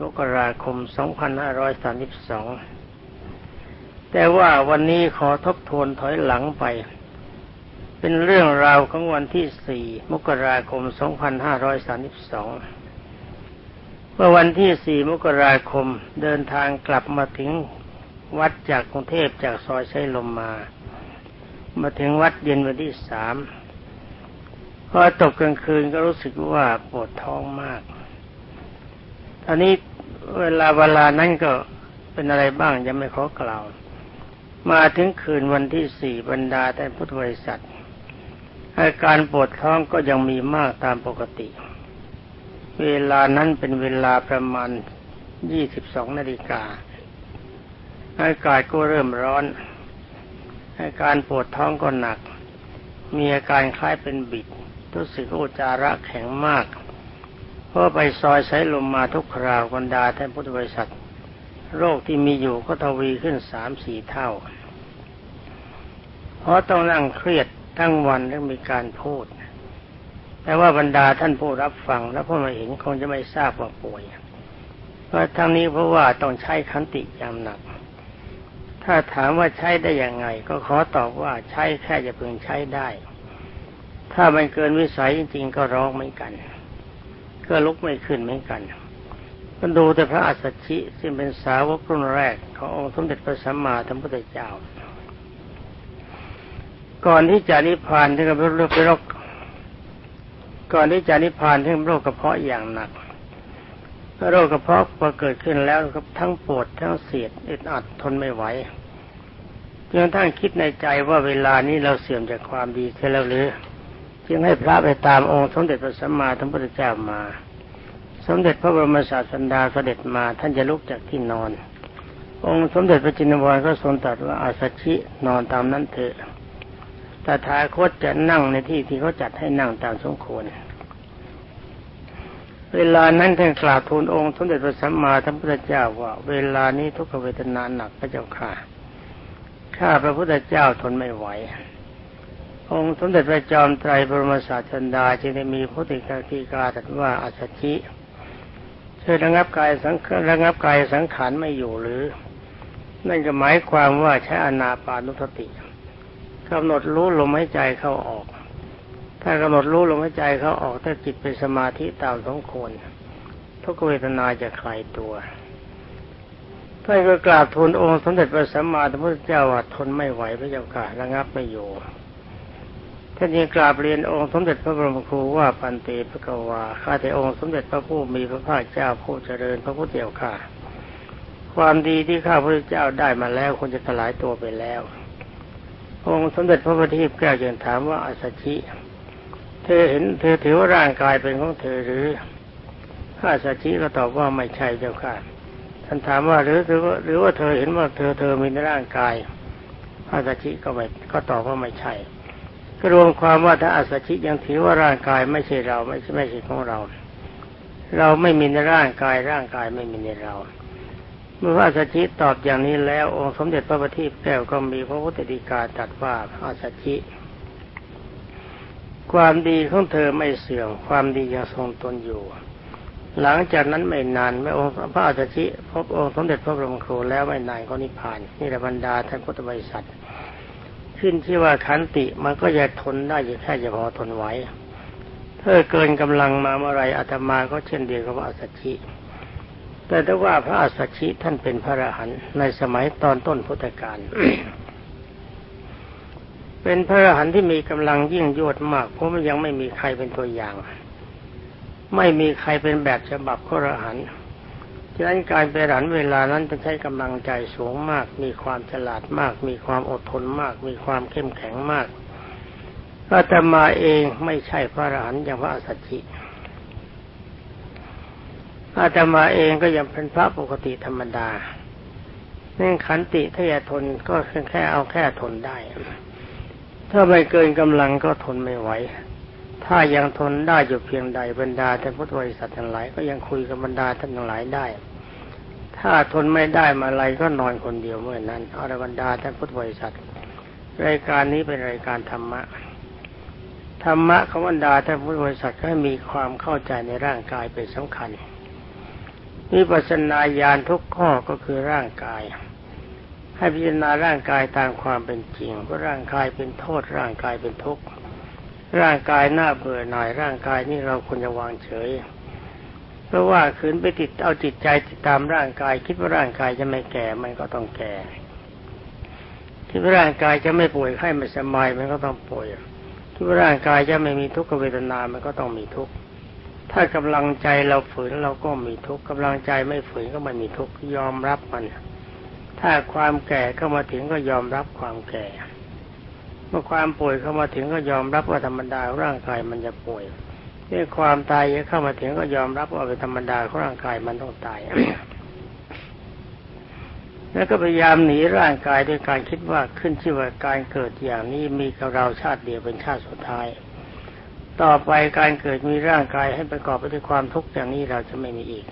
มกราคม 2532 แต่ว่าวันนี้ขอทบทวนถอยหลังไป เป็นเรื่องราวของวันที่ 4 มกราคม 2532 เมื่อวันที่ 4 มกราคมเดินทางกลับมาถึงวัดจากกรุงเทพจากซอยไชลมมา มาถึงวัดเย็นวันที่สามพอตกกลางคืนก็รู้สึกว่าปวดท้องมาก อนนี้เวลาเวลานั้นก็เป็นอะไรบ้างยังไม่ขอกล่าว มาถึงคืนวันที่สี่บรรดาแต่พุทธบริษัทอาการปวดท้องก็ยังมีมากตามปกติ เวลานั้นเป็นเวลาประมาณยี่สิบสองนาฬิกาอากาศก็เริ่มร้อนอาการปวดท้องก็หนัก มีอาการคล้ายเป็นบิด รู้สึกอุจาระแข็งมาก เพราะไปซอยใช้ลมมาทุกคราวบรรดาท่านพุทธบริษัท โรคที่มีอยู่ก็ทวีขึ้นสามสี่เท่า เพราะต้องนั่งเครียดทั้งวันและมีการพูดแต่ว่าบรรดาท่านผู้รับฟังและผู้มาเห็นคงจะไม่ทราบว่าป่วยเพราะทั้งนี้เพราะว่าต้องใช้ขันติอย่างหนัก ถ้าถามว่าใช้ได้ยังไง ก็ขอตอบว่าใช้แค่จะพึงใช้ได้ ถ้ามันเกินวิสัยจริงๆก็ร้องเหมือนกัน ก็ลุกไม่ขึ้นเหมือนกันก็ดูแต่พระอัสสชิซึ่งเป็นสาวกรุ่นแรกขององค์สมเด็จพระสัมมาสัมพุทธเจ้า ก่อนที่จะนิพพานที่กับโรคโรคก่อนที่จะนิพพานที่โรคกระเพาะอย่างหนักโรคกระเพาะพอเกิดขึ้นแล้วครับทั้งปวดทั้งเสียดอึดอัดทนไม่ไหวจนทั้งคิดในใจว่าเวลานี้เราเสื่อมจากความดีเสียแล้วหรือ จึงให้พระไปตามองค์สมเด็จพระสัมมาสัมพุทธเจ้ามา สมเด็จพระบรมศาสดาเสด็จมาท่านจะลุกจากที่นอน องค์สมเด็จพระจินวรก็ทรงตรัสว่าอาสชินอนตามนั้นเถอะแต่ทาคตจะนั่งในที่ที่เขาจัดให้นั่งตามสมควร เวลานั้นท่านกล่าวทูลองค์สมเด็จพระสัมมาสัมพุทธเจ้าว่า เวลานี้ทุกขเวทนาหนักพระเจ้าค่ะข้าพระพุทธเจ้าทนไม่ไหว องค์สมเด็จพระจอมไตรบรมศาสดาจึงได้มีพุทธิกาคีกาตรัสว่าอาสชิเช่วยระงับกายสังระงับกายสังขารไม่อยู่หรือ นั่นก็หมายความว่าใช้อนาปานุสติกำหนดรู้ลมหายใจเข้าออก ถ้ากำหนดรู้ลมหายใจเขาออกถ้าจิตเป็นสมาธิตามสมควรทุกเวทนาจะคลายตัวท่านก็กราบทูลองค์สมเด็จพระสัมมาสัมพุทธเจ้าว่าทนไม่ไหวพระเจ้าค่ะระงับไม่อยู่ ท่านยังกราบเรียนองค์สมเด็จพระบรมครูว่าปันเตพระกวาข้าแต่องค์สมเด็จพระผู้มีพระภาคเจ้าผู้เจริญพระพุทธเจ้าค่ะความดีที่ข้าพระเจ้าได้มาแล้วควรจะถลายตัวไปแล้ว องค์สมเด็จพระบพุทธเจ้าจึงถามว่าอาสชิ เธอเห็นเธอถือว่าร่างกายเป็นของเธอหรือข้าสชิก็ตอบว่าไม่ใช่เจ้าค่ะท่านถามว่าหรือหรือว่าหรือว่าเธอเห็นว่าเธอเธอมีในร่างกายข้าสัชิก็ไม่ก็ตอบว่าไม่ใช่ ก็รวมความว่าถ้าอาสัจจิยังถือว่าร่างกายไม่ใช่เราไม่ใช่ไม่ใช่ของเรา เราไม่มีในร่างกายร่างกายไม่มีในเรา เมื่อพระสัจจิตอบอย่างนี้แล้ว องค์สมเด็จพระบัณฑิตแก้วก็มีพระพุทธดีกาตรัสว่าอาสัจจิความดีของเธอไม่เสื่อมความดียังทรงตนอยู่ หลังจากนั้นไม่นานแม่องค์พระอาสชิพบองค์สมเด็จพระบรมครูแล้วไม่นานก็นิพพานนี่แหละบรรดาท่านพุทธบริษัท ขึ้นที่ว่าขันติมันก็จะทนได้อยู่แค่จะพอทนไหวถ้าเกินกำลังมาเมื่อไรอาตมาก็เช่นเดียวกับพระอาชิแต่ถ้าว่าพระอาชิท่านเป็นพระอรหันต์ในสมัยตอนต้นพุทธกาลเป็นพระอรหันต์ที่มีกำลังยิ่งยวดมาก เพราะมันยังไม่มีใครเป็นตัวอย่าง ไม่มีใครเป็นแบบฉบับพระอรหันต์ะนั้นการเป็นอรหันเวลานั้นต้องใช้กำลังใจสูงมาก มีความฉลาดมาก มีความอดทนมาก มีความเข้มแข็งมากอาตมาเองไม่ใช่พระอรหันต์อย่างพระสัจจิอาตมาเองก็ยังเป็นพระปกติธรรมดาเนื่องขันติถ้าจะทนก็แค่เอาแค่ทนได้ ถ้าไม่เกินกำลังก็ทนไม่ไหว ถ้ายังทนได้อยู่เพียงใดบรรดาท่านพุทธบริษัททั้งหลาย ก็ยังคุยกับบรรดาท่านทั้งหลายได้ ถ้าทนไม่ได้มาอะไรก็นอนคนเดียวเมื่อนั้นอรบรรดาท่านพุทธบริษัท รายการนี้เป็นรายการธรรมะ ธรรมะของบรรดาท่านพุทธบริษัทให้มีความเข้าใจในร่างกายเป็นสำคัญวิปัสสนาญาณทุกข้อก็คือร่างกาย ให้พิจารณาร่างกายตามความเป็นจริงว่าร่างกายเป็นโทษร่างกายเป็นทุกข์ร่างกายหน้าเบื่อหน่ายร่างกายนี่เราควรจะวางเฉย เพราะว่าขืนไปติดเอาจิตใจติดตามร่างกาย คิดว่าร่างกายจะไม่แก่มันก็ต้องแก่ คิดว่าร่างกายจะไม่ป่วยไข้ไม่สบายมันก็ต้องป่วยคิดว่าร่างกายจะไม่มีทุกขเวทนา มันก็ต้องมีทุกข์ถ้ากำลังใจเราฝืนเราก็มีทุกข์กำลังใจไม่ฝืนก็ไม่มีทุกข์ยอมรับมัน ถ้าความแก่เข้ามาถึงก็ยอมรับความแก่ เมื่อความป่วยเข้ามาถึงก็ยอมรับว่าธรรมดาร่างกายมันจะป่วย เมื่อความตายเข้ามาถึงก็ยอมรับว่าเป็นธรรมดาของร่างกายมันต้องตาย แล้วก็พยายามหนีร่างกายด้วยการคิดว่าขึ้นชื่อว่าการเกิดอย่างนี้มีกับเราชาติเดียวเป็นชาติสุดท้าย ต่อไปการเกิดมีร่างกายให้ประกอบไปด้วยความทุกข์อย่างนี้เราจะไม่มีอีก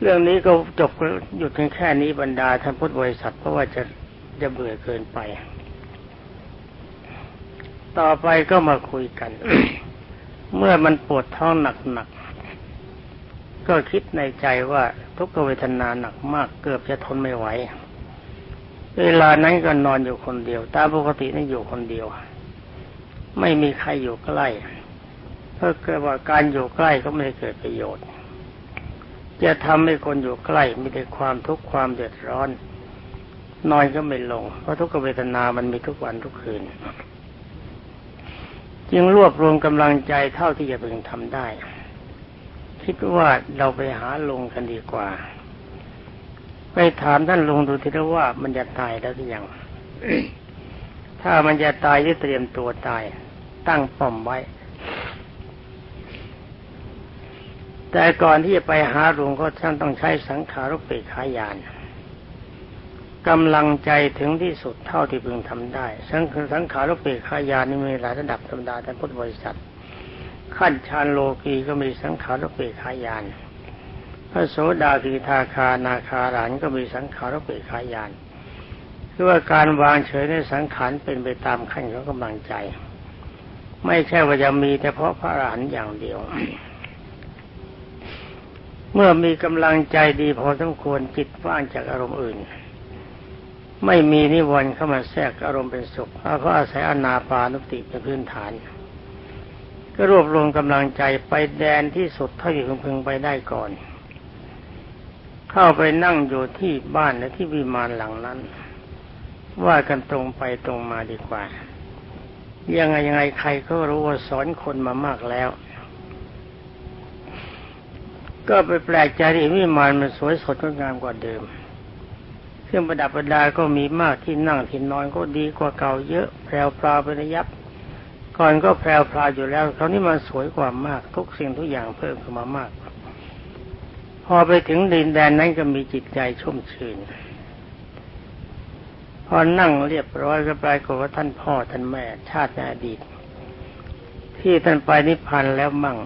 เรื่องนี้ก็จบหยุดเพียงแค่นี้บรรดาท่านพุทธบริษัทเพราะว่าจะจะเบื่อเกินไป ต่อไปก็มาคุยกัน เมื่อมันปวดท้องหนักๆก็คิดในใจว่าทุกขเวทนาหนักมากเกือบจะทนไม่ไหว เวลานั้นก็นอนอยู่คนเดียว ตามปกตินี่อยู่คนเดียว ไม่มีใครอยู่ใกล้เพราะเกิดว่าการอยู่ใกล้ก็ไม่ได้เกิดประโยชน์ จะทำให้คนอยู่ใกล้มีแต่ความทุกข์ความเดือดร้อนนอนก็ไม่ลง เพราะทุกขเวทนามันมีทุกวันทุกคืน จึงรวบรวมกำลังใจเท่าที่จะพึงทำได้ คิดว่าเราไปหาลุงกันดีกว่า ไปถามท่านลุงดูทีละว่ามันจะตายแล้วหรือยังถ้ามันจะตายจะเตรียมตัวตาย ตั้งป้อมไว้ แต่ก่อนที่จะไปหาหลวงก็ท่านต้องใช้สังขารุปเปกขายาน กำลังใจถึงที่สุดเท่าที่พึงทำได้สังสังขารุปเปกขายานี่มีหลายระดับธรรมดาแต่พุทธบริษัท ขั้นชานโลกีก็มีสังขารุปเปกขายานพระโสดาคีทาคานาคาหลานก็มีสังขารุปเปกขายานคือว่าการวางเฉยในสังขารเป็นไปตามขั้นของกำลังใจ ไม่ใช่ว่าจะมีแต่เพาะพระอรหันต์อย่างเดียว เมื่อมีกำลังใจดีพอสมควรจิตว่างจากอารมณ์อื่น ไม่มีนิวรณ์เข้ามาแทรกอารมณ์เป็นสุขเพราะอาศัยอนาปานุติเป็นพื้นฐาน ก็รวบรวมกำลังใจไปแดนที่สุดเท่าที่พึงไปได้ก่อน เข้าไปนั่งอยู่ที่บ้านและที่วิมานหลังนั้น ว่ากันตรงไปตรงมาดีกว่า ยังไงยังไงใครก็รู้ว่าสอนคนมามากแล้ว ก็ไปแปลกใจที่วิมานมันสวยสดงดงามกว่าเดิม เครื่องประดับประดาก็มีมากที่นั่งที่นอนก็ดีกว่าเก่าเยอะแพรวพราไประยับ ก่อนก็แพรวพราอยู่แล้วคราวนี้มันสวยกว่ามาก ทุกสิ่งทุกอย่างเพิ่มขึ้นมามาก พอไปถึงดินแดนนั้นก็มีจิตใจชุ่มชื่นพอนั่งเรียบร้อยก็ปลายกว่าท่านพ่อท่านแม่ชาติในอดีต ที่ท่านไปนิพพานแล้วมั่ง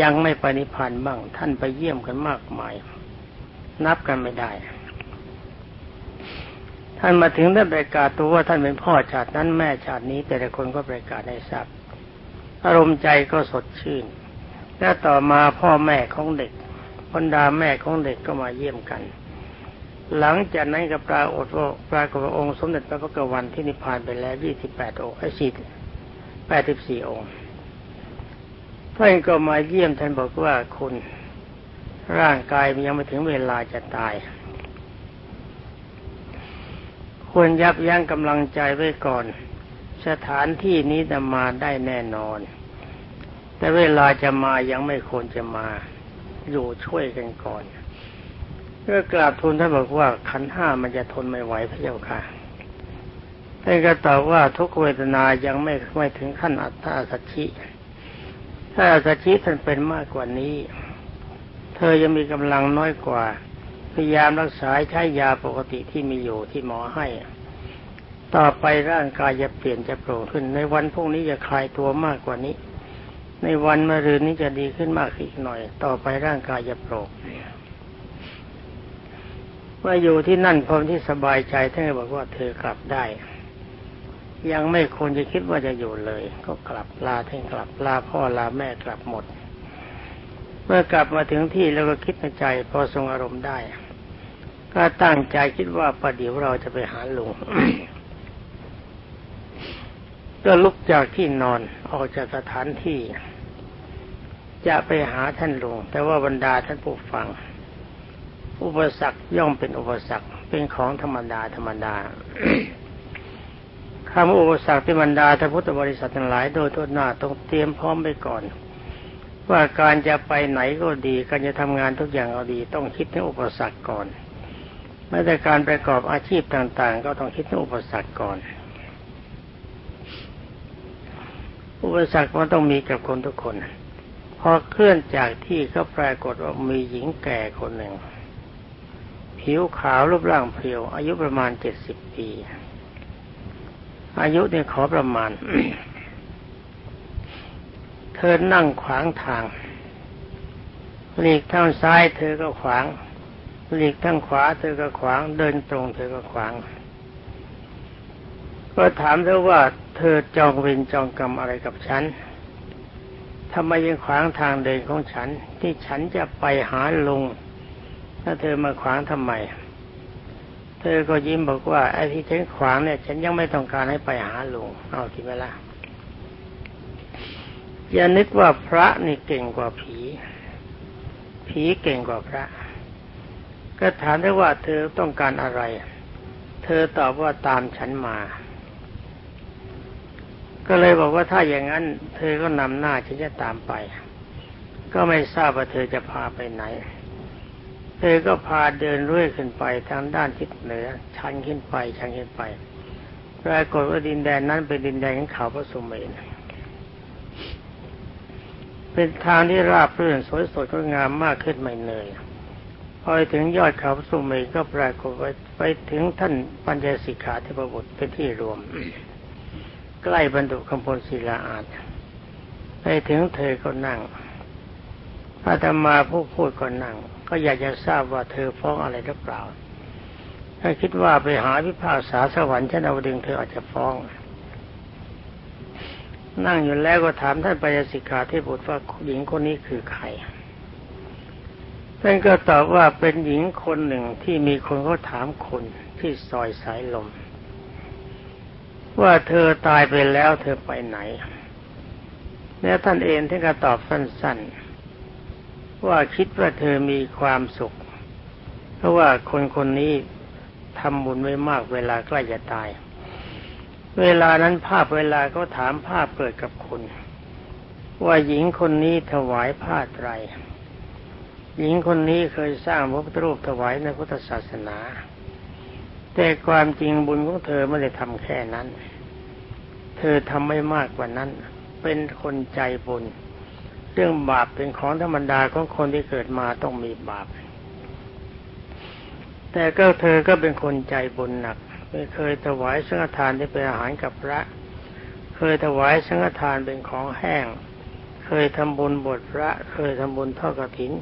ยังไม่ไปนิพพานบ้างท่านไปเยี่ยมกันมากมาย นับกันไม่ได้ ท่านมาถึงได้ประกาศตัวว่าท่านเป็นพ่อชาตินั้นแม่ชาตินี้ แต่ละคนก็ประกาศให้ทราบอารมณ์ใจก็สดชื่น และต่อมาพ่อแม่ของเด็กบรรดาแม่ของเด็กก็มาเยี่ยมกัน หลังจากนั้นก็ปรากฏว่าปรากฏว่าองค์สมเด็จพระพุทธวันที่นิพพานไปแล้วยี่สิบแปดองค์ไอ้สี่แปดสิบสี่องค์ท่านก็มาเยี่ยมท่านบอกว่าคุณร่างกายยังไม่ถึงเวลาจะตาย ควรยับยั้งกำลังใจไว้ก่อน สถานที่นี้จะมาได้แน่นอน แต่เวลาจะมายังไม่ควรจะมา อยู่ช่วยกันก่อนก็กราบทูลท่านบอกว่าขันห้ามันจะทนไม่ไหวพระเจ้าค่ะท่านก็ตอบว่าทุกเวทนายังไม่ไม่ถึงขั้นอัตตาสัจฉิถ้าสัจฉิท่านเป็นมากกว่านี้ เธอยังมีกำลังน้อยกว่า พยายามรักษาใช้ยาปกติที่มีอยู่ที่หมอให้ ต่อไปร่างกายจะเปลี่ยนจะโปร่งขึ้น ในวันพรุ่งนี้จะคลายตัวมากกว่านี้ ในวันมะรืนนี้จะดีขึ้นมากอีกหน่อย ต่อไปร่างกายจะโปร่งว่าอยู่ที่นั่นพอที่สบายใจท่านบอกว่าเธอกลับได้ ยังไม่ควรจะคิดว่าจะอยู่เลย ก็กลับลาท่านกลับลาพ่อลาแม่กลับหมด เมื่อกลับมาถึงที่แล้วก็คิดในใจ พอทรงอารมณ์ได้ ก็ตั้งใจคิดว่าประเดี๋ยวเราจะไปหาลุงก็ลุกจากที่นอนออกจากสถานที่ จะไปหาท่านลุง แต่ว่าบรรดาท่านผู้ฟัง อุปสรรคย่อมเป็นอุปสรรคเป็นของธรรมดาธรรมดาคำอุปสรรคที่บรรดาท่านพุทธบริษัททั้งหลายโดยทั่วหน้าต้องเตรียมพร้อมไปก่อน ว่าการจะไปไหนก็ดี การจะทำงานทุกอย่างก็ดี ต้องคิดถึงอุปสรรคก่อน ม้แต่การประกอบอาชีพต่างๆ ก็ต้องคิดถึงอุปสรรคก่อน อุปสรรคมันต้องมีกับคนทุกคน พอเคลื่อนจากที่ก็ปรากฏว่ามีหญิงแก่คนหนึ่ง ผิวขาวรูปร่างเพรียว อายุประมาณเจ็ดสิบปี อายุเนี่ยขอประมาณ เธอนั่งขวางทางหลีกทางซ้ายเธอก็ขวาง หลีกทางขวาเธอก็ขวาง เดินตรงเธอก็ขวาง ก็ถามเธอว่า เธอจองเวรจองกรรมอะไรกับฉันทำไมยังขวางทางเดินของฉัน ที่ฉันจะไปหาลุงถ้าเธอมาขวางทำไม เธอก็ยิ้มบอกว่าไอ้ที่ฉันขวางเนี่ย ฉันยังไม่ต้องการให้ไปหาลุงเอาทีไหมล่ะอย่านึกว่าพระนี่เก่งกว่าผี ผีเก่งกว่าพระ ก็ถามได้ว่าเธอต้องการอะไร เธอตอบว่าตามฉันมา ก็เลยบอกว่าถ้าอย่างนั้น เธอก็นำหน้าฉันจะตามไป ก็ไม่ทราบว่าเธอจะพาไปไหน เธอก็พาเดินเรื่อยขึ้นไปทางด้านทิศเหนือ ชันขึ้นไปชันขึ้นไปปรากฏว่าดินแดนนั้นเป็นดินแดนของเขาพระสุเมนเป็นทางที่ราบรื่นสวยสดงดงามมากขึ้นไม่เหนื่อย พอถึงยอดเขาสุเมนก็ปรากฏไปไปถึงท่านปัญญสิกขาเทพบุตรเป็นที่รวม ใกล้บรรดุคำพลศิลาอาจไปถึงเธอก็นั่งอาตมาผู้พูดก็นั่ง ก็อยากจะทราบว่าเธอฟ้องอะไรหรือเปล่า ถ้าคิดว่าไปหาพิพากษาสวรรค์ชั้นเอาดึงเธออาจจะฟ้อง นั่งอยู่แล้วก็ถามท่านปัญญสิกขาเทพบุตรว่าหญิงคนนี้คือใคร ท่านก็ตอบว่าเป็นหญิงคนหนึ่งที่มีคนเขาถามคนที่ซอยสายลม ว่าเธอตายไปแล้วเธอไปไหนแล้วท่านเองท่านก็ตอบสั้นๆ ว่าคิดว่าเธอมีความสุข เพราะว่าคนคนนี้ทำบุญไว้มากเวลาใกล้จะตาย เวลานั้นภาพเวลาก็ถามภาพเกิดกับคุณ ว่าหญิงคนนี้ถวายผ้าไตร หญิงคนนี้เคยสร้างพระพุทธรูปถวายในพุทธศาสนา แต่ความจริงบุญของเธอไม่ได้ทำแค่นั้น เธอทำไม่มากกว่านั้น เป็นคนใจบุญ เรื่องบาปเป็นของธรรมดาของคนที่เกิดมาต้องมีบาป แต่ก็เธอก็เป็นคนใจบุญหนักไม่เคยถวายสังฆทานที่เป็นอาหารกับพระ เคยถวายสังฆทานเป็นของแห้ง เคยทำบุญบทพระ เคยทำบุญทอดกฐิน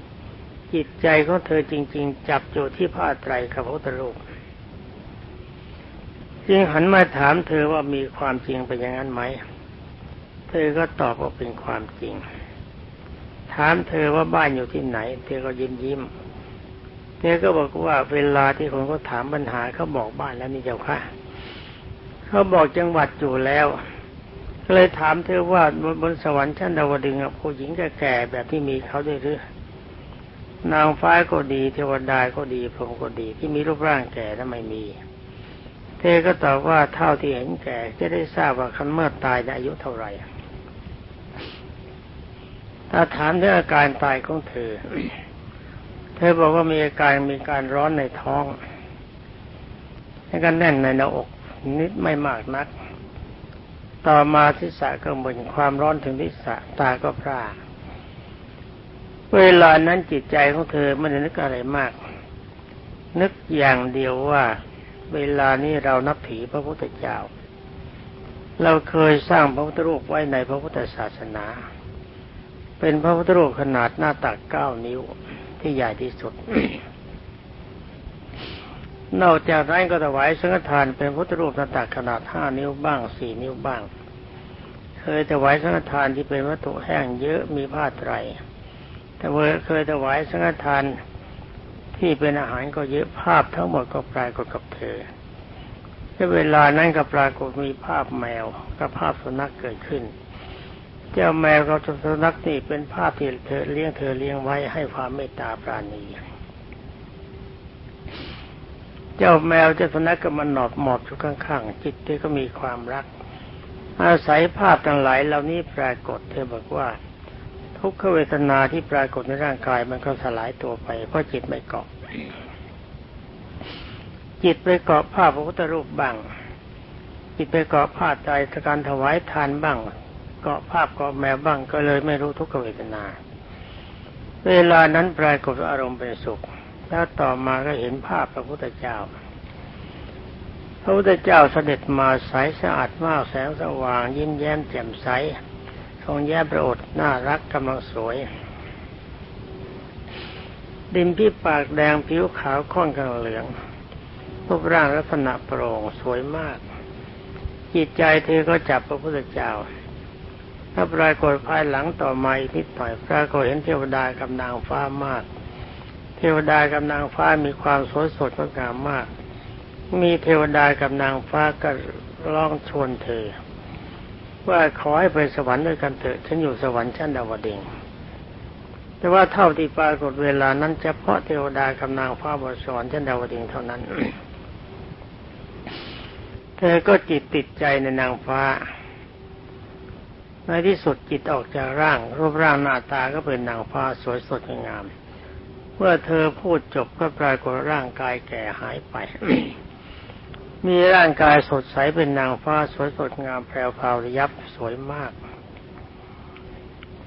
จิตใจของเธอจริง ๆ จับโจที่ผ้าไตรกับพระพุทธรูปจึงหันมาถามเธอว่ามีความจริงเป็นอย่างนั้นไหม เธอก็ตอบว่าเป็นความจริง ถามเธอว่าบ้านอยู่ที่ไหน เธอก็ยิ้มยิ้มเธอก็บอกว่าเวลาที่คนเขาถามปัญหาเขาบอกบ้านแล้วนี่เจ้าค่ะ เขาบอกจังหวัดอยู่แล้วก็เลยถามเธอว่าบนสวรรค์ชั้นดาวดึงผู้หญิงแก่แบบที่มีเขาด้วยหรือ นางฟ้าก็ดีเทวดาก็ดีพรหมก็ดีที่มีรูปร่างแก่แล้วไม่มี เธอก็ตอบว่าเท่าที่เห็นแก่จะได้ทราบว่าคันเมื่อตายอายุเท่าไหร่ถ้าถามเรื่องอาการตายของเธอ เธอบอกว่ามีอาการมีการร้อนในท้องแล้วก็แน่นในหน้าอก นิดไม่มากนัก ต่อมาทิศะก็เหมือนความร้อนถึงทิศะตาก็พร่า เวลานั้นจิตใจของเธอไม่ได้นึกอะไรมาก นึกอย่างเดียวว่า เวลานี้เรานับถือพระพุทธเจ้า เราเคยสร้างพระพุทธรูปไว้ในพระพุทธศาสนา เป็นพระพุทธรูปขนาดหน้าตักเก้านิ้วที่ใหญ่ที่สุด นอกจากนั้นก็ถวายสังฆทานเป็นพุทธรูปหน้าตักขนาดห้านิ้วบ้างสี่นิ้วบ้าง เคยถวายสังฆทานที่เป็นวัตถุแห้งเยอะมีผ้าไตร แต่เคยถวายสังฆทานที่เป็นอาหารก็เยอะภาพทั้งหมดก็ปรากฏกับเธอในเวลานั้นก็ปรากฏมีภาพแมวกับภาพสุนัขเกิดขึ้น เจ้าแมวกับสุนัขนี่เป็นภาพที่เธอเลี้ยงเธอเลี้ยงไว้ให้ความเมตตาปราณีเจ้าแมวเจ้าสุนัขก็มันหนอบหมอบอยู่ข้างๆจิตเธอก็มีความรัก อาศัยภาพทั้งหลายเหล่านี้ปรากฏเธอบอกว่า ทุกขเวทนาที่ปรากฏในร่างกายมันก็สลายตัวไป เพราะจิตไม่เกาะ จิตไปเกาะภาพพระพุทธรูปบ้าง จิตไปเกาะภาพใจการถวายทานบ้าง เกาะภาพเกาะแมวบ้างก็เลยไม่รู้ทุกขเวทนา เวลานั้นปรากฏอารมณ์เป็นสุขแล้วต่อมาก็เห็นภาพพระพุทธเจ้า พระพุทธเจ้าเสด็จมาใสสะอาดมากแสงสว่าง ยิ้มแย้มแจ่มใส ทรงแย้ประอดน่ารักกำลังสวย ดิมพี่ปากแดงผิวขาวค่อนข้างเหลืองรูปร่างลักษณะโปร่งสวยมาก จิตใจเธอก็จับพระพุทธเจ้าถ้าปรากฏภายหลังต่อมาอีกนิดหน่อยปรากฏเห็นเทวดากับนางฟ้ามาก เทวดากับนางฟ้ามีความสวยสดงดงามมาก มีเทวดากับนางฟ้าก็ร้องชวนเธอ ว่าขอให้ไปสวรรค์ด้วยกันเถอะฉันอยู่สวรรค์ชั้นดาวดึงแต่ว่าเท่าที่ปรากฏเวลานั้นเฉพาะเทวดากับนางฟ้าบนสวรรค์ชั้นดาวดึงเท่านั้น เธอก็จิตติดใจในนางฟ้า ในที่สุดจิตออกจากร่าง รูปร่างหน้าตาก็เป็นนางฟ้าสวยสดงามเมื่อเธอพูดจบก็ปรากฏร่างกายแก่หายไป มีร่างกายสดใสเป็นนางฟ้าสวยสดงามแพรวพราวยับสวยมาก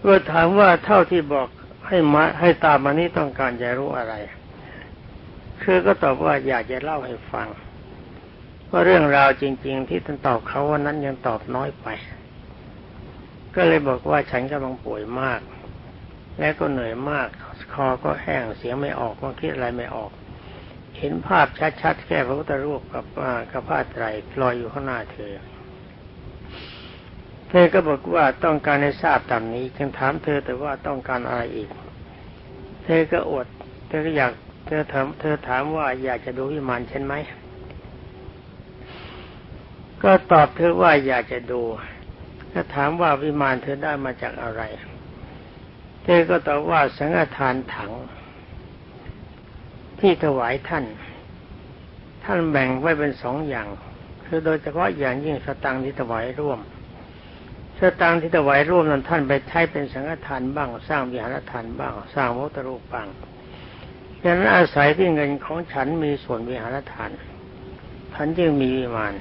เมื่อถามว่าเท่าที่บอกให้มาให้ตามมานี้ต้องการจะรู้อะไรคือก็ตอบว่าอยากจะเล่าให้ฟังว่าเรื่องราวจริง ๆ ที่ท่านตอบเขาวันนั้นยังตอบน้อยไป ก็เลยบอกว่าฉันกำลังป่วยมาก และก็เหนื่อยมาก คอก็แห้งเสียงไม่ออกมันคิดอะไรไม่ออก เห็นภาพชัดๆแค่พระพุทธรูปกับกับผ้าไตรลอยอยู่ข้างหน้าเธอ เธอก็บอกว่าต้องการให้ทราบตามนี้จึงถามเธอแต่ว่าต้องการอะไรอีก เธอก็อด เธอก็อยาก เธอถามเธอถามว่าอยากจะดูวิมานฉันไหม ก็ตอบเธอว่าอยากจะดูก็ถามว่าวิมานเธอได้มาจากอะไร เธอก็ตอบว่าสังฆทานถัง ที่ถวายท่าน ท่านแบ่งไว้เป็นสองอย่าง คือโดยเฉพาะอย่างยิ่งสตังที่ถวายร่วมสตังที่ถวายร่วมนั้นท่านไปใช้เป็นสังฆทานบ้าง สร้างวิหารทานบ้าง สร้างวัตรูปบ้างดังนั้นอาศัยที่เงินของฉันมีส่วนวิหารทานท่านจึงมีวิมาน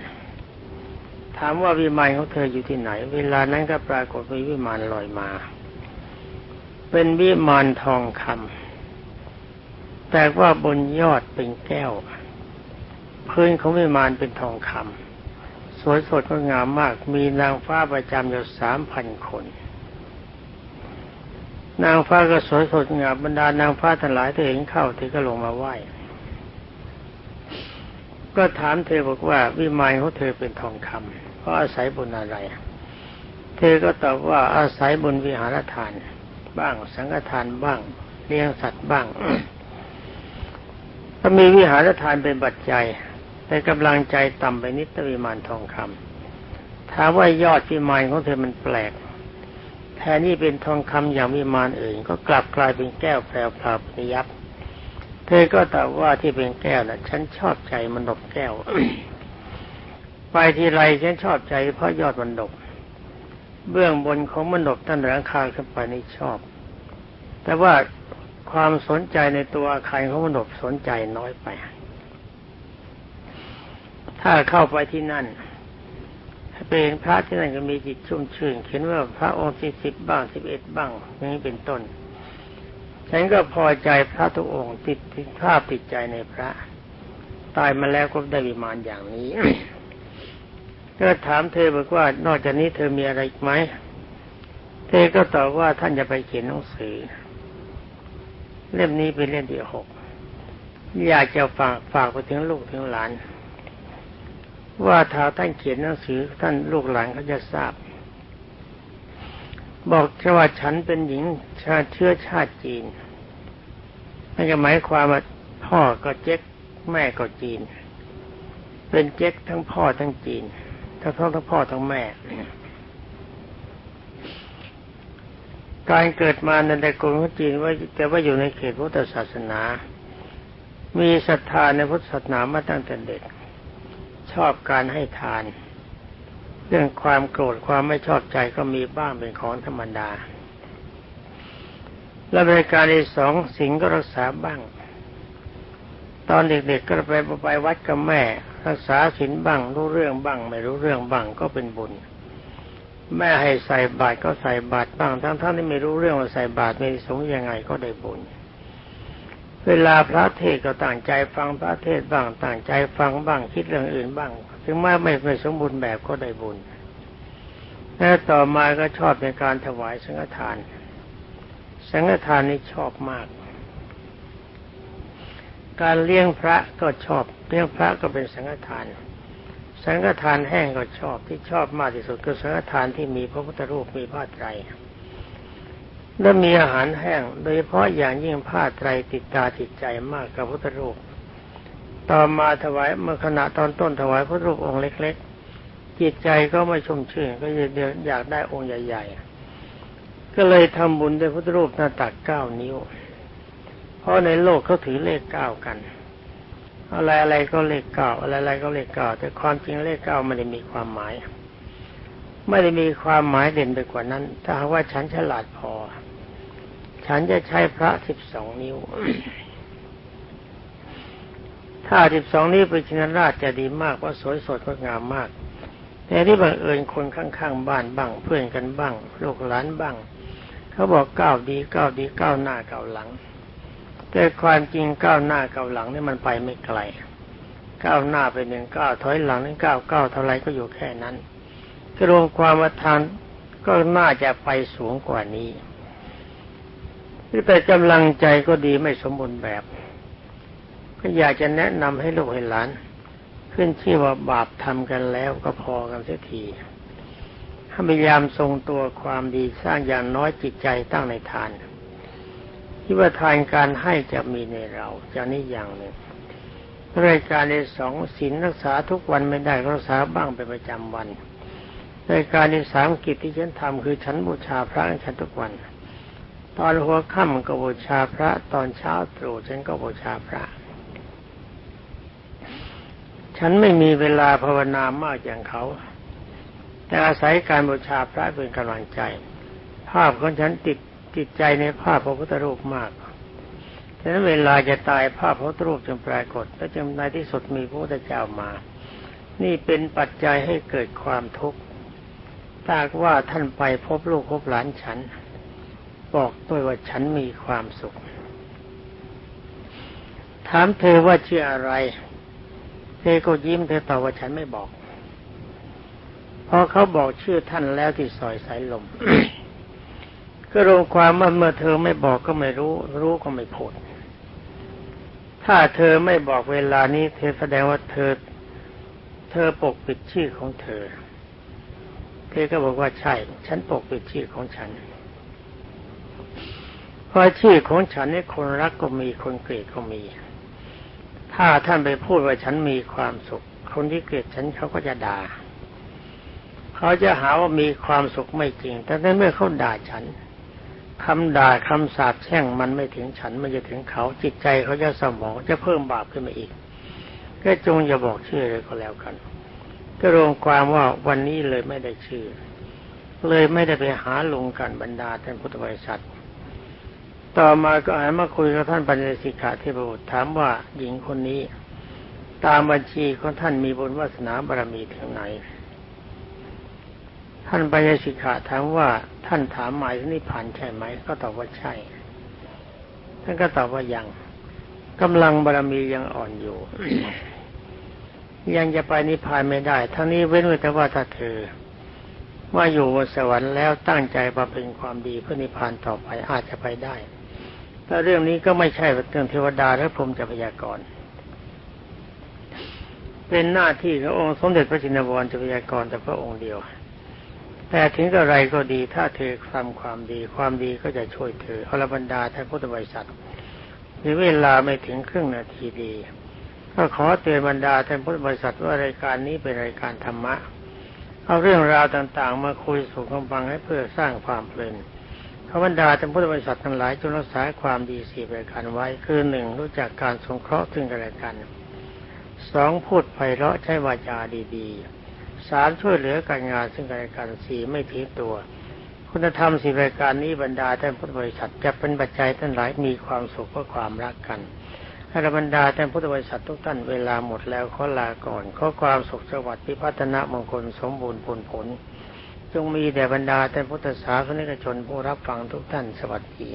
ถามว่าวิมานของเธออยู่ที่ไหน เวลานั้นก็ปรากฏมีวิมานลอยมา เป็นวิมานทองคำ แต่ว่าบนยอดเป็นแก้ว พื้นเของวิมานเป็นทองคำสวยสดงดงามมาก มีนางฟ้าประจำอยู่สามพันคน นางฟ้าก็สวยสดงามบรรดานางฟ้าทั้งหลายเธอเห็นเข้าเธอก็ลงมาไหว้ก็ถามเธอบอกว่าวิมานของเธอเป็นทองคำเพราะอาศัยบนอะไร เธอก็ตอบว่าอาศัยบนวิหารทาน บ้างสังฆทานบ้าง เลี้ยงสัตว์บ้าง ถ้ามีวิหารทานเป็นปัจจัยแต่กำลังใจต่ำไปนิดตวิมานทองคำถามว่ายอดวิมานของเธอมันแปลกแทนนี่เป็นทองคำอย่างวิมานอื่น ก็กลับกลายเป็นแก้วแปลวพลาปนิยับเธอก็ตอบว่าที่เป็นแก้วนะฉันชอบใจมันดบแก้ว ไปทีไรฉันชอบใจเพราะยอดมันดบเบื้องบนของมันบตั้นหลังคาขึ้นไปนี่ชอบ แต่ว่า ความสนใจในตัวอาคารของมนบสนใจน้อยไป ถ้าเข้าไปที่นั่นเป็นพระที่นั่นก็มีจิตชุ่มชื่นเขียนว่าพระองค์สิสิบบ้างสิบเอ็ดบ้างอย่างนี้เป็นต้น ฉันก็พอใจพระทุกองค์ติดติดภาพติดใจในพระ ตายมาแล้วก็ได้วิมานอย่างนี้ก็ถามเธอบอกว่านอกจากนี้เธอมีอะไรอีกไหม เธอก็ตอบว่าท่านจะไปเขียนหนังสือ เล่มนี้เป็นเล่มที่หกอยากจะฝากฝากไปถึงลูกถึงหลาน ว่าถ้าท่านเขียนหนังสือท่านลูกหลานเขาจะทราบ บอกแค่ว่าฉันเป็นหญิงชาเชื้อชาติจีนนั่นก็หมายความว่าพ่อก็เจ๊กแม่ก็จีน เป็นเจ๊กทั้งพ่อทั้งจีน ทั้งพ่อทั้งพ่อทั้งแม่ การเกิดมาในตระกูลของจีนว่าแต่ว่าอยู่ในเขตพุทธศาสนา มีศรัทธาในพุทธศาสนามาตั้งแต่เด็ก ชอบการให้ทาน เรื่องความโกรธความไม่ชอบใจก็มีบ้างเป็นของธรรมดา และบริการที่สองสิงก็รักษาบ้าง ตอนเด็กๆก็ไปไปวัดกับแม่ รักษาศีลบ้างรู้เรื่องบ้าง ไม่รู้เรื่องบ้างก็เป็นบุญ แม่ให้ใส่บาตรก็ใส่บาตรบ้างทั้งท่านที่ไม่รู้เรื่องว่าใส่บาตรมีสงฆ์ยังไงก็ได้บุญ เวลาพระเทศก็ต่างใจฟังพระเทศบ้างต่างใจฟังบ้างคิดเรื่องอื่นบ้าง ถึงแม้ไม่ไม่สมบูรณ์แบบก็ได้บุญและต่อมาก็ชอบในการถวายสังฆทาน สังฆทานนี่ชอบมาก การเลี้ยงพระก็ชอบเลี้ยงพระก็เป็นสังฆทาน สังฆทานแห้งก็ชอบที่ชอบมากที่สุดคือสังฆทานที่มีพระพุทธรูปมีผ้าไตรและมีอาหารแห้ง โดยเฉพาะอย่างยิ่งผ้าไตรติดตาติดใจมากกับพุทธรูป ต่อมาถวายเมื่อขณะตอนต้นถวายพระรูปองค์เล็ก ๆ จิตใจก็ไม่ชมชื่นก็อยากได้องค์ใหญ่ ๆ ก็เลยทำบุญด้วยพุทธรูปหน้าตักเก้านิ้ว เพราะในโลกเขาถือเลขเก้ากัน อะไรอะไรก็เลขเก้าอะไรอะไรก็เลขเก้าแต่ความจริงเลขเก้าไม่ได้มีความหมาย ไม่ได้มีความหมายเด่นไปกว่านั้น ถ้าหากว่าฉันฉลาดพอ ฉันจะใช้พระสิบสองนิ้ว ถ้าสิบสองนิ้วเป็นชินราชจะดีมากเพราะสวยสดก็งามมาก แต่ที่บังเอิญคนข้างๆบ้านบ้าง เพื่อนกันบ้าง ลูกหลานบ้าง เขาบอกก้าวดีก้าวดีก้าวหน้าก้าวหลัง แต่ความจริงก้าวหน้าก้าวหลังนี่มันไปไม่ไกล ก้าวหน้าไปหนึ่งก้าวถอยหลังนึงก้าวก้าวเท่าไรก็อยู่แค่นั้นกรวมความมาทานก็น่าจะไปสูงกว่านี้แต่กำลังใจก็ดีไม่สมบูรณ์แบบ ก็อยากจะแนะนำให้ลูกให้หลาน ขึ้นชื่อว่าบาปทำกันแล้วก็พอกันเสียทีพยายามทรงตัวความดีสร้างอย่างน้อยจิตใจตั้งในทาน คิดว่าทานการให้จะมีในเราจะนี้อย่างหนึ่งรายการในสองศีลรักษาทุกวันไม่ได้รักษาบ้างเป็นประจำวันรายการในสามกิจที่ฉันทำคือฉันบูชาพระฉันทุกวัน ตอนหัวค่ำก็บูชาพระ ตอนเช้าตรู่ฉันก็บูชาพระ ฉันไม่มีเวลาภาวนามากอย่างเขา แต่อาศัยการบูชาพระเป็นกำลังใจ ภาพของฉันติด จิตใจในภาพพระพุทธรูปมากฉะนั้นเวลาจะตายภาพพระพุทธรูปจึงปรากฏและจึงในที่สุดมีพระพุทธเจ้ามา นี่เป็นปัจจัยให้เกิดความทุกข์ถ้าว่าท่านไปพบลูกพบหลานฉัน บอกด้วยว่าฉันมีความสุข ถามเธอว่าชื่ออะไร เธอก็ยิ้มเธอตอบว่าฉันไม่บอกพอเขาบอกชื่อท่านแล้วที่ซอยสายลม ก็รวมความว่าเมื่อเธอไม่บอกก็ไม่รู้ รู้ก็ไม่พูด ถ้าเธอไม่บอกเวลานี้เธอแสดงว่าเธอ เธอปกปิดชื่อของเธอ เธอก็บอกว่าใช่ ฉันปกปิดชื่อของฉันเพราะชื่อของฉันนี่คนรักก็มีคนเกลียดก็มี ถ้าท่านไปพูดว่าฉันมีความสุข คนที่เกลียดฉันเขาก็จะด่า เขาจะหาว่ามีความสุขไม่จริง แต่ในเมื่อเขาด่าฉัน คำด่าคำสาปแช่งมันไม่ถึงฉันมันจะถึงเขาจิตใจเขาจะสมองจะเพิ่มบาปขึ้นมาอีก ก็จงอย่าบอกชื่อเลยก็แล้วกัน ก็รวมความว่าวันนี้เลยไม่ได้ชื่อ เลยไม่ได้ไปหาลงกันบรรดาท่านพุทธบริษัท ต่อมาก็อ่านมาคุยกับท่านปัญญสิกขาเทพบุตรถามว่าหญิงคนนี้ ตามบัญชีของท่านมีบุญวาสนาบารมีถึงไหนท่านปัญญสิกขาถามว่าท่านถามหมายถึงนิพพานใช่ไหม ก็ตอบว่าใช่ ท่านก็ตอบว่ายังกำลังบารมียังอ่อนอยู่ ยังจะไปนิพพานไม่ได้ ทั้งนี้เว้นไว้แต่ว่าถ้าเธอว่าอยู่บนสวรรค์แล้วตั้งใจบำเพ็ญความดีเพื่อนิพพานต่อไปอาจจะไปได้แต่เรื่องนี้ก็ไม่ใช่เรื่องเทวดาและพรหมจะพยากรณ์เป็นหน้าที่ขององค์สมเด็จพระจินวรจะพยากรณ์แต่พระองค์เดียว แต่ถึงอะไรก็ดีถ้าเธอทำความดี ความดีก็จะช่วยเธออรบรรดาท่านพุทธบริษัทมีเวลาไม่ถึงครึ่งนาทีดี ก็ขอเตือนบรรดาท่านพุทธบริษัทว่ารายการนี้เป็นรายการธรรมะ เอาเรื่องราวต่างๆ มาคุยสู่กันฟังให้เพื่อสร้างความเพลินขบรรดาท่านพุทธบริษัททั้งหลายจงรักษาความดีสี่ประการไว้ คือหนึ่งรู้จักการสงเคราะห์ซึ่งกันและกันสองพูดไพเราะใช้วาจาดีๆ สามช่วยเหลือการงานซึ่งกันและกันสี่ไม่ถือตัว คุณธรรมสี่รายการนี้บรรดาท่านพุทธบริษัทจะเป็นปัจจัยท่านหลายมีความสุขเพราะความรักกันอรบรรดาท่านพุทธบริษัททุกท่านเวลาหมดแล้วขอลาก่อนขอความสุขสวัสดิ์พิพัฒนมงคลสมบูรณ์ผลผลจงมีแด่บรรดาท่านพุทธศาสนิกชนผู้รับฟังทุกท่านสวัสดี